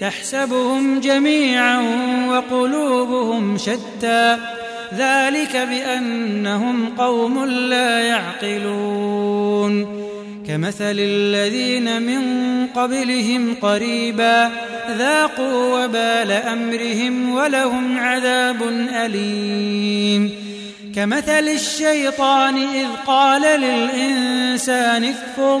تحسبهم جميعا وقلوبهم شتى. ذلك بأنهم قوم لا يعقلون. كمثل الذين من قبلهم قريبا ذاقوا وبال أمرهم ولهم عذاب أليم. كمثل الشيطان إذ قال للإنسان اكفر